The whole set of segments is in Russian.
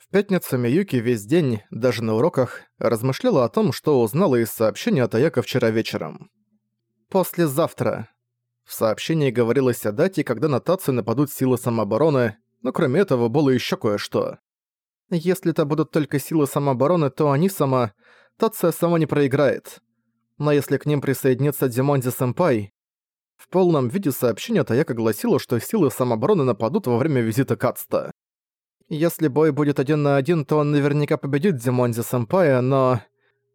В пятницу Миюки весь день, даже на уроках, размышляла о том, что узнала из сообщения от Аяка вчера вечером. «Послезавтра». В сообщении говорилось о дате, когда на Тацию нападут силы самообороны, но кроме этого было еще кое-что. Если это будут только силы самообороны, то они сама... Тация сама не проиграет. Но если к ним присоединится Димонди-сэмпай... В полном виде сообщение Таяка гласило, что силы самообороны нападут во время визита Кацта. Если бой будет один на один, то он наверняка победит Димонди-сэмпая, но...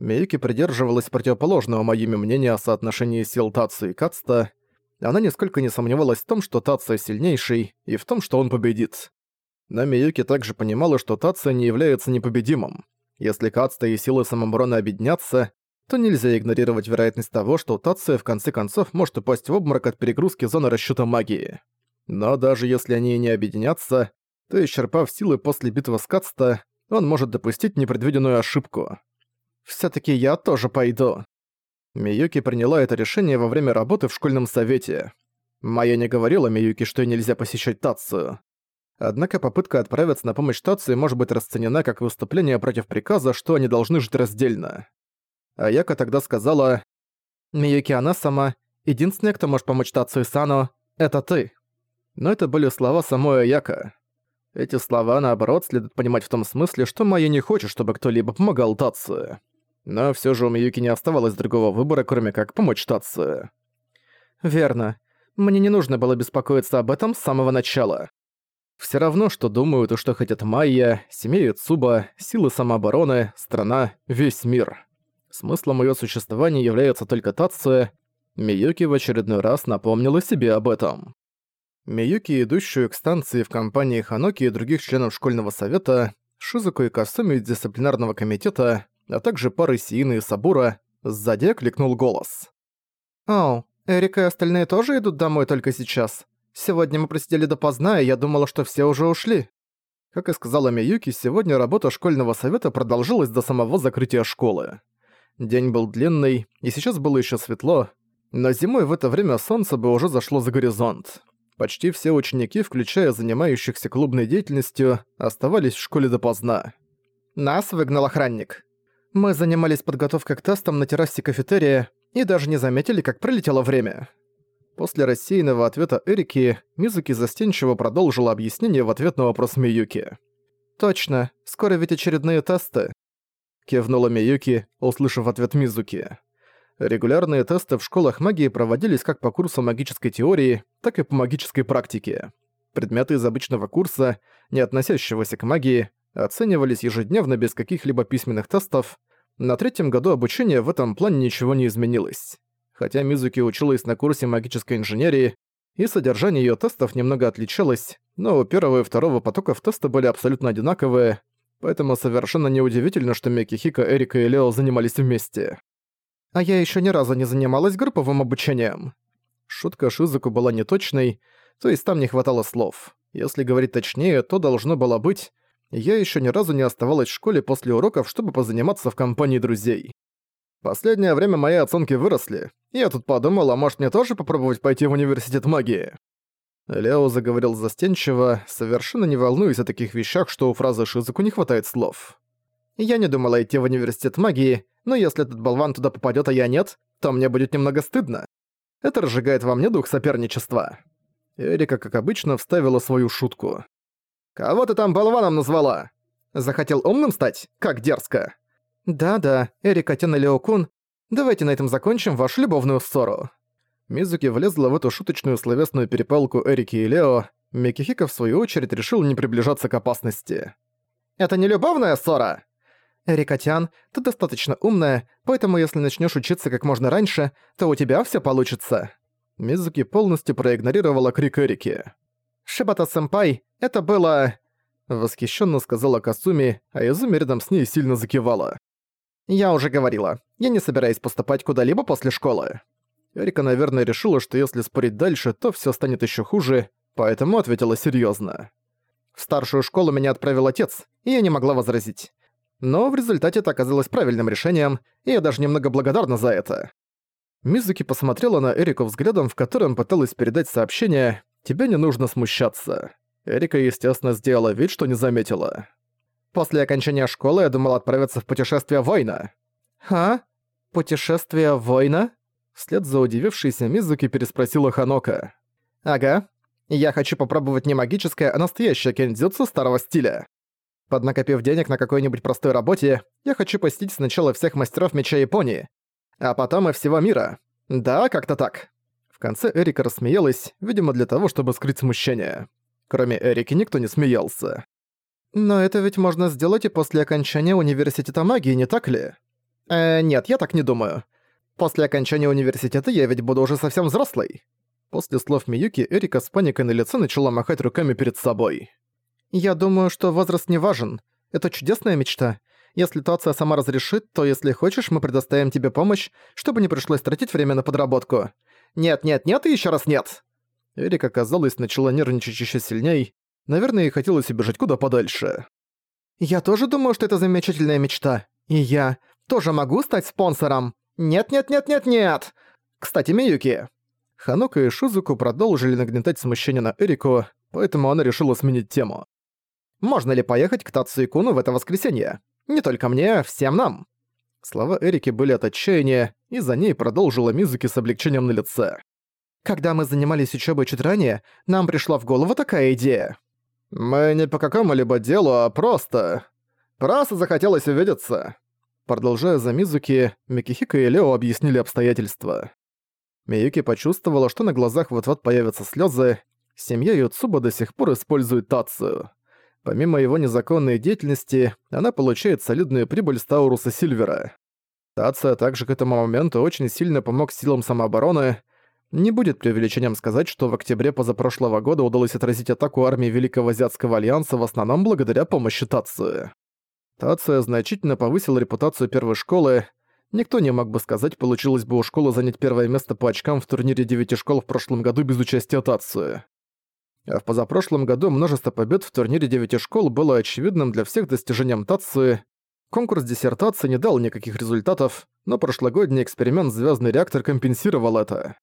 Миюки придерживалась противоположного моими мнения о соотношении сил Тацу и Кацта. Она нисколько не сомневалась в том, что Тация сильнейший, и в том, что он победит. Но Миюки также понимала, что Тация не является непобедимым. Если Кацта и силы самообороны объединятся, то нельзя игнорировать вероятность того, что Тация в конце концов может упасть в обморок от перегрузки зоны расчёта магии. Но даже если они не объединятся, то исчерпав силы после битвы с Кацта, он может допустить непредвиденную ошибку. «Всё-таки я тоже пойду». Миюки приняла это решение во время работы в школьном совете. Майя не говорила Миюки, что нельзя посещать Тацию. Однако попытка отправиться на помощь Тации может быть расценена как выступление против приказа, что они должны жить раздельно. Аяка тогда сказала, «Миюки, она сама. Единственная, кто может помочь Тацию Сано, это ты». Но это были слова самой Аяка. Эти слова, наоборот, следует понимать в том смысле, что Майя не хочет, чтобы кто-либо помогал Тацию. Но все же у Миюки не оставалось другого выбора, кроме как помочь Тацию. «Верно. Мне не нужно было беспокоиться об этом с самого начала. Все равно, что думают и что хотят Майя, семья Цуба, силы самообороны, страна, весь мир. Смыслом её существования является только Тация, Миюки в очередной раз напомнила себе об этом. Миюки, идущую к станции в компании Ханоки и других членов школьного совета, Шизуку и Касуми из дисциплинарного комитета, а также пары Сиины и Сабура, сзади окликнул голос. «Ау, Эрика и остальные тоже идут домой только сейчас? Сегодня мы просидели допоздна, и я думала, что все уже ушли». Как и сказала Миюки, сегодня работа школьного совета продолжилась до самого закрытия школы. День был длинный, и сейчас было еще светло, но зимой в это время солнце бы уже зашло за горизонт. Почти все ученики, включая занимающихся клубной деятельностью, оставались в школе допоздна. Нас выгнал охранник. Мы занимались подготовкой к тестам на террасе кафетерия и даже не заметили, как пролетело время. После рассеянного ответа Эрики, Мизуки застенчиво продолжила объяснение в ответ на вопрос Миюки. «Точно, скоро ведь очередные тесты кивнула Миюки, услышав ответ Мизуки. Регулярные тесты в школах магии проводились как по курсу магической теории, так и по магической практике. Предметы из обычного курса, не относящегося к магии, оценивались ежедневно без каких-либо письменных тестов. На третьем году обучения в этом плане ничего не изменилось. Хотя Мизуки училась на курсе магической инженерии, и содержание её тестов немного отличалось, но у первого и второго потоков тесты были абсолютно одинаковые, Поэтому совершенно неудивительно, что Микихика, Эрика и Лео занимались вместе. А я еще ни разу не занималась групповым обучением. Шутка Шизуку была неточной, то есть там не хватало слов. Если говорить точнее, то должно было быть «Я еще ни разу не оставалась в школе после уроков, чтобы позаниматься в компании друзей». Последнее время мои оценки выросли. Я тут подумал, а может мне тоже попробовать пойти в университет магии? Лео заговорил застенчиво, совершенно не волнуясь о таких вещах, что у фразы Шизуку не хватает слов. «Я не думала идти в университет магии, но если этот болван туда попадёт, а я нет, то мне будет немного стыдно. Это разжигает во мне дух соперничества». Эрика, как обычно, вставила свою шутку. «Кого ты там болваном назвала? Захотел умным стать? Как дерзко!» «Да-да, Эрика Тен и Лео Кун, давайте на этом закончим вашу любовную ссору». Мизуки влезла в эту шуточную словесную перепалку Эрики и Лео, Микихика в свою очередь решил не приближаться к опасности. «Это не любовная ссора!» «Эрикатян, ты достаточно умная, поэтому если начнешь учиться как можно раньше, то у тебя все получится». Мизуки полностью проигнорировала крик Эрики. «Шибата-сэмпай, это было...» Восхищенно сказала Касуми, а Изуми рядом с ней сильно закивала. «Я уже говорила, я не собираюсь поступать куда-либо после школы». Эрика, наверное, решила, что если спорить дальше, то все станет еще хуже, поэтому ответила серьезно. В старшую школу меня отправил отец, и я не могла возразить. Но в результате это оказалось правильным решением, и я даже немного благодарна за это. Мизуки посмотрела на Эрику взглядом, в котором пыталась передать сообщение «Тебе не нужно смущаться». Эрика, естественно, сделала вид, что не заметила. После окончания школы я думал отправиться в путешествие воина». «А? Путешествие воина?» Вслед за удивившейся Мизуки переспросила Ханока. «Ага. Я хочу попробовать не магическое, а настоящее кендзюцу старого стиля. Поднакопив денег на какой-нибудь простой работе, я хочу посетить сначала всех мастеров меча Японии, а потом и всего мира. Да, как-то так». В конце Эрика рассмеялась, видимо, для того, чтобы скрыть смущение. Кроме Эрики никто не смеялся. «Но это ведь можно сделать и после окончания университета магии, не так ли?» «Э, нет, я так не думаю. После окончания университета я ведь буду уже совсем взрослый». После слов Миюки Эрика с паникой на лице начала махать руками перед собой. «Я думаю, что возраст не важен. Это чудесная мечта. Если Тоция сама разрешит, то если хочешь, мы предоставим тебе помощь, чтобы не пришлось тратить время на подработку. Нет, нет, нет и еще раз нет!» Эрика, казалось, начала нервничать еще сильней. Наверное, ей хотелось убежать куда подальше. «Я тоже думаю, что это замечательная мечта. И я тоже могу стать спонсором. Нет-нет-нет-нет-нет! Кстати, Миюки!» Ханока и Шизуку продолжили нагнетать смущение на Эрику, поэтому она решила сменить тему. «Можно ли поехать к Тацу Куну в это воскресенье? Не только мне, всем нам!» Слова Эрики были от отчаяния, и за ней продолжила Мизуки с облегчением на лице. «Когда мы занимались учебой чуть ранее, нам пришла в голову такая идея». «Мы не по какому-либо делу, а просто... Просто захотелось увидеться». Продолжая за Мизуки, Микихика и Лео объяснили обстоятельства. Миюки почувствовала, что на глазах вот-вот появятся слезы. Семья Юцуба до сих пор использует Тацию. Помимо его незаконной деятельности, она получает солидную прибыль с Тауруса Сильвера. Тация также к этому моменту очень сильно помог силам самообороны. Не будет преувеличением сказать, что в октябре позапрошлого года удалось отразить атаку армии Великого Азиатского Альянса в основном благодаря помощи Тации. Тация значительно повысила репутацию первой школы. Никто не мог бы сказать, получилось бы у школы занять первое место по очкам в турнире девяти школ в прошлом году без участия Тации. А в позапрошлом году множество побед в турнире девяти школ было очевидным для всех достижением Тации. Конкурс диссертации не дал никаких результатов, но прошлогодний эксперимент «Звездный реактор» компенсировал это.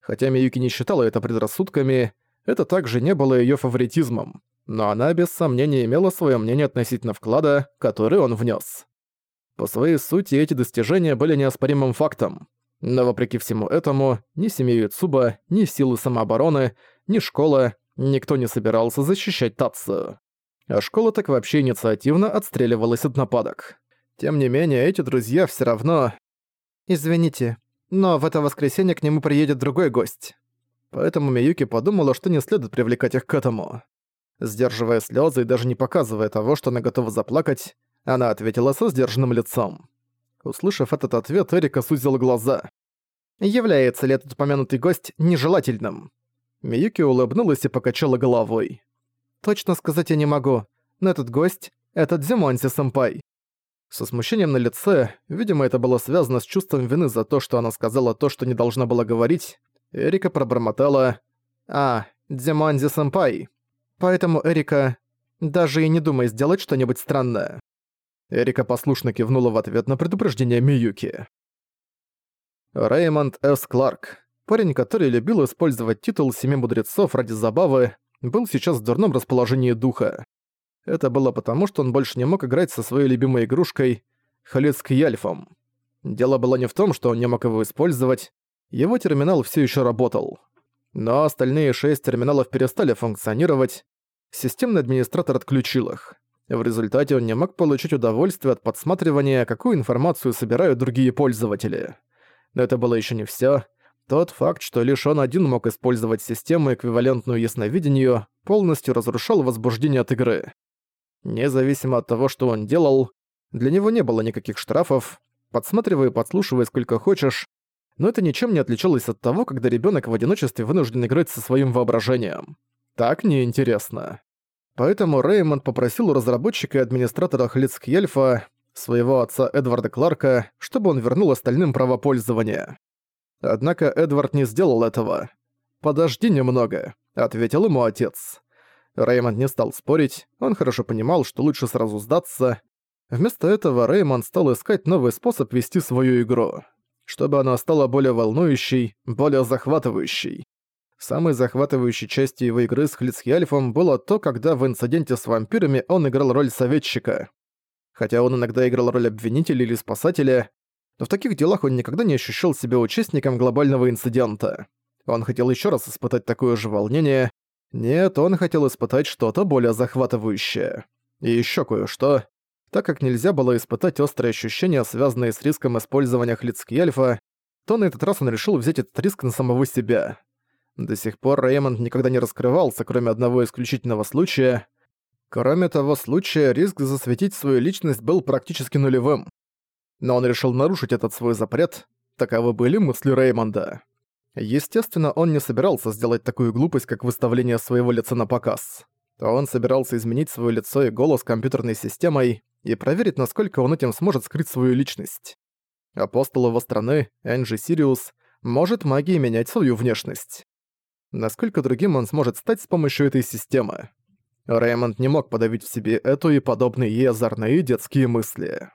Хотя Миюки не считала это предрассудками, это также не было её фаворитизмом но она без сомнения имела своё мнение относительно вклада, который он внёс. По своей сути эти достижения были неоспоримым фактом. Но вопреки всему этому, ни семья Юцуба, ни силы самообороны, ни школа, никто не собирался защищать Татсу. А школа так вообще инициативно отстреливалась от нападок. Тем не менее, эти друзья всё равно... «Извините, но в это воскресенье к нему приедет другой гость». Поэтому Миюки подумала, что не следует привлекать их к этому. Сдерживая слезы и даже не показывая того, что она готова заплакать, она ответила со сдержанным лицом. Услышав этот ответ, Эрика сузила глаза. «Является ли этот упомянутый гость нежелательным?» Миюки улыбнулась и покачала головой. «Точно сказать я не могу, но этот гость — это Дзюмондзи-сэмпай». Со смущением на лице, видимо, это было связано с чувством вины за то, что она сказала то, что не должна была говорить, Эрика пробормотала «А, Дзюмондзи-сэмпай». Поэтому Эрика даже и не думай сделать что-нибудь странное. Эрика послушно кивнула в ответ на предупреждение Миюки. Реймонд С. Кларк, парень, который любил использовать титул Семи Мудрецов ради забавы, был сейчас в дурном расположении духа. Это было потому, что он больше не мог играть со своей любимой игрушкой Халецк Яльфом. Дело было не в том, что он не мог его использовать, его терминал все еще работал. Но остальные шесть терминалов перестали функционировать. Системный администратор отключил их. В результате он не мог получить удовольствие от подсматривания, какую информацию собирают другие пользователи. Но это было еще не все. Тот факт, что лишь он один мог использовать систему, эквивалентную ясновидению, полностью разрушал возбуждение от игры. Независимо от того, что он делал, для него не было никаких штрафов, подсматривай и подслушивай сколько хочешь, но это ничем не отличалось от того, когда ребенок в одиночестве вынужден играть со своим воображением. Так неинтересно. Поэтому Реймонд попросил у разработчика и администратора Хлицкьельфа, своего отца Эдварда Кларка, чтобы он вернул остальным право пользования. Однако Эдвард не сделал этого. «Подожди немного», — ответил ему отец. Реймонд не стал спорить, он хорошо понимал, что лучше сразу сдаться. Вместо этого Реймонд стал искать новый способ вести свою игру чтобы она стала более волнующей, более захватывающей. Самой захватывающей частью его игры с Хлицхиальфом было то, когда в инциденте с вампирами он играл роль советчика. Хотя он иногда играл роль обвинителя или спасателя, в таких делах он никогда не ощущал себя участником глобального инцидента. Он хотел еще раз испытать такое же волнение. Нет, он хотел испытать что-то более захватывающее. И еще кое-что. Так как нельзя было испытать острые ощущения, связанные с риском использования Хлицкиальфа, то на этот раз он решил взять этот риск на самого себя. До сих пор Реймонд никогда не раскрывался, кроме одного исключительного случая. Кроме того случая, риск засветить свою личность был практически нулевым. Но он решил нарушить этот свой запрет. Таковы были мысли Реймонда. Естественно, он не собирался сделать такую глупость, как выставление своего лица на показ. Он собирался изменить свое лицо и голос компьютерной системой и проверить, насколько он этим сможет скрыть свою личность. Апостол его страны, Энджи Сириус, может магией менять свою внешность насколько другим он сможет стать с помощью этой системы. Реймонд не мог подавить в себе эту и подобные ей озорные детские мысли.